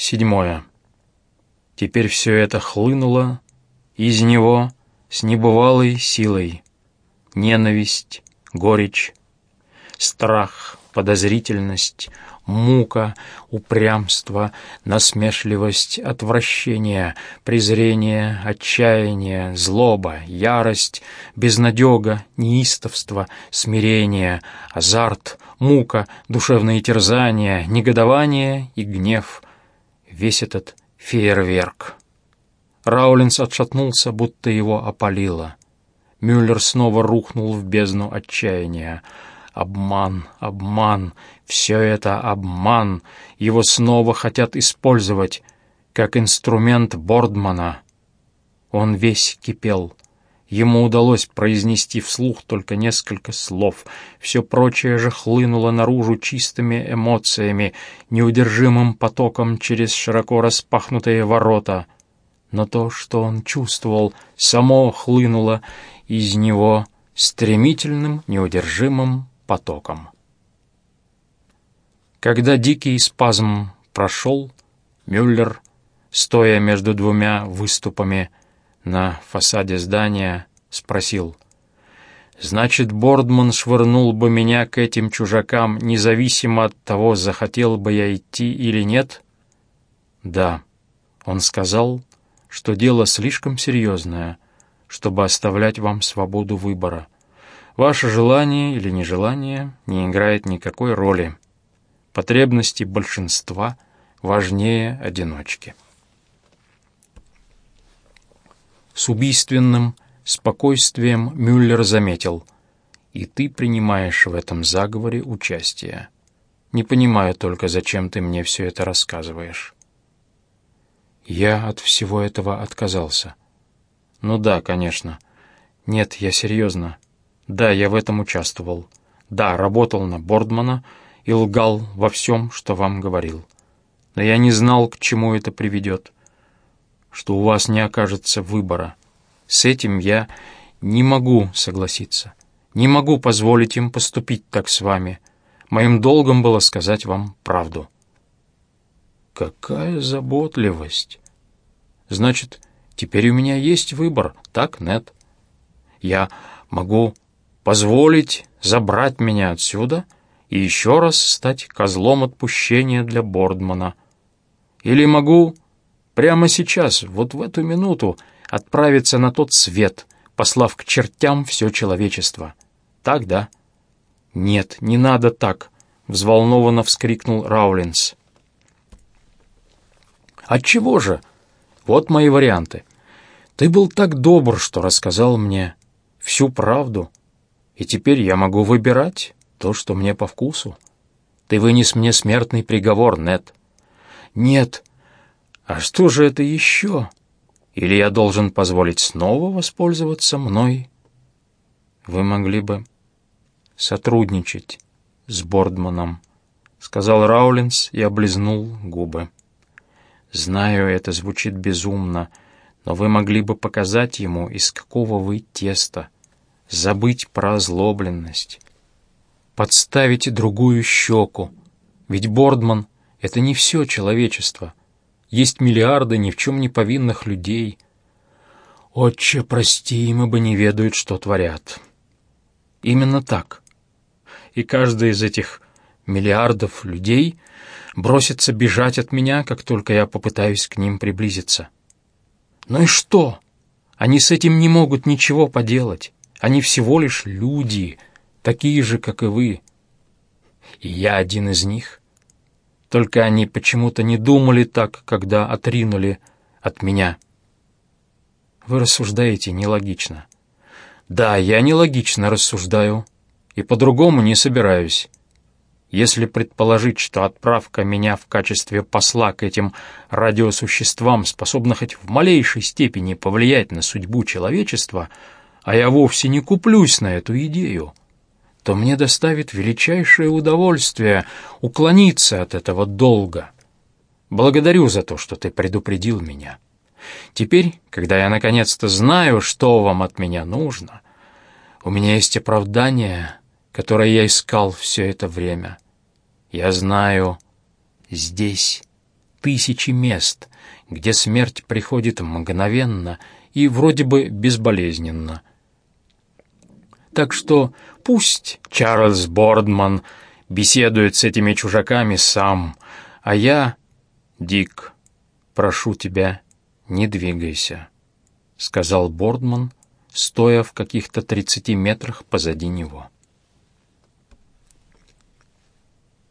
Седьмое. Теперь все это хлынуло из него с небывалой силой. Ненависть, горечь, страх, подозрительность, мука, упрямство, насмешливость, отвращение, презрение, отчаяние, злоба, ярость, безнадега, неистовство, смирение, азарт, мука, душевные терзания, негодование и гнев. Весь этот фейерверк. Раулинс отшатнулся, будто его опалило. Мюллер снова рухнул в бездну отчаяния. Обман, обман, все это обман. Его снова хотят использовать, как инструмент Бордмана. Он весь кипел. Ему удалось произнести вслух только несколько слов. Все прочее же хлынуло наружу чистыми эмоциями, неудержимым потоком через широко распахнутые ворота. Но то, что он чувствовал, само хлынуло из него стремительным, неудержимым потоком. Когда дикий спазм прошел, Мюллер, стоя между двумя выступами, на фасаде здания, спросил. «Значит, Бордман швырнул бы меня к этим чужакам, независимо от того, захотел бы я идти или нет?» «Да». Он сказал, что дело слишком серьезное, чтобы оставлять вам свободу выбора. Ваше желание или нежелание не играет никакой роли. Потребности большинства важнее одиночки. С убийственным спокойствием Мюллер заметил. «И ты принимаешь в этом заговоре участие. Не понимаю только, зачем ты мне все это рассказываешь». Я от всего этого отказался. «Ну да, конечно. Нет, я серьезно. Да, я в этом участвовал. Да, работал на Бордмана и лгал во всем, что вам говорил. Но я не знал, к чему это приведет» что у вас не окажется выбора. С этим я не могу согласиться. Не могу позволить им поступить так с вами. Моим долгом было сказать вам правду». «Какая заботливость!» «Значит, теперь у меня есть выбор, так, Нет? Я могу позволить забрать меня отсюда и еще раз стать козлом отпущения для Бордмана. Или могу Прямо сейчас, вот в эту минуту, отправиться на тот свет, послав к чертям все человечество. Так, да? Нет, не надо так, взволнованно вскрикнул Раулинс. Отчего же? Вот мои варианты. Ты был так добр, что рассказал мне всю правду, и теперь я могу выбирать то, что мне по вкусу. Ты вынес мне смертный приговор, Нет. Нет, а что же это еще? Или я должен позволить снова воспользоваться мной? Вы могли бы сотрудничать с Бордманом, сказал Раулинс и облизнул губы. Знаю, это звучит безумно, но вы могли бы показать ему, из какого вы теста, забыть про озлобленность, подставить другую щеку, ведь Бордман — это не все человечество — есть миллиарды ни в чем не повинных людей. Отче, прости, им ибо не ведают, что творят. Именно так. И каждый из этих миллиардов людей бросится бежать от меня, как только я попытаюсь к ним приблизиться. Ну и что? Они с этим не могут ничего поделать. Они всего лишь люди, такие же, как и вы. И я один из них. Только они почему-то не думали так, когда отринули от меня. Вы рассуждаете нелогично. Да, я нелогично рассуждаю, и по-другому не собираюсь. Если предположить, что отправка меня в качестве посла к этим радиосуществам способна хоть в малейшей степени повлиять на судьбу человечества, а я вовсе не куплюсь на эту идею, то мне доставит величайшее удовольствие уклониться от этого долга. Благодарю за то, что ты предупредил меня. Теперь, когда я наконец-то знаю, что вам от меня нужно, у меня есть оправдание, которое я искал все это время. Я знаю, здесь тысячи мест, где смерть приходит мгновенно и вроде бы безболезненно. Так что пусть Чарльз Бордман беседует с этими чужаками сам, а я, Дик, прошу тебя, не двигайся, — сказал Бордман, стоя в каких-то тридцати метрах позади него.